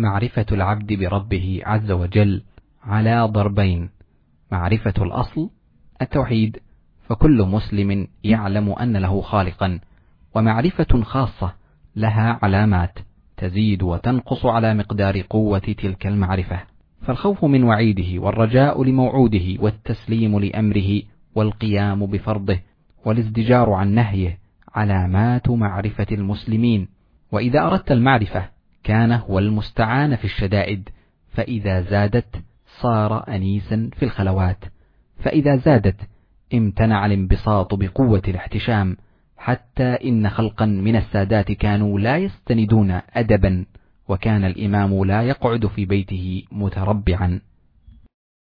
معرفة العبد بربه عز وجل على ضربين. معرفة الأصل التوحيد فكل مسلم يعلم أن له خالقا ومعرفة خاصة لها علامات تزيد وتنقص على مقدار قوة تلك المعرفة. فالخوف من وعيده والرجاء لموعوده والتسليم لأمره والقيام بفرضه والازدجار عن نهيه علامات معرفة المسلمين. وإذا أردت المعرفة كان هو المستعان في الشدائد فإذا زادت صار أنيسا في الخلوات فإذا زادت امتنع الانبساط بقوة الاحتشام حتى إن خلقا من السادات كانوا لا يستندون أدبا وكان الإمام لا يقعد في بيته متربعا.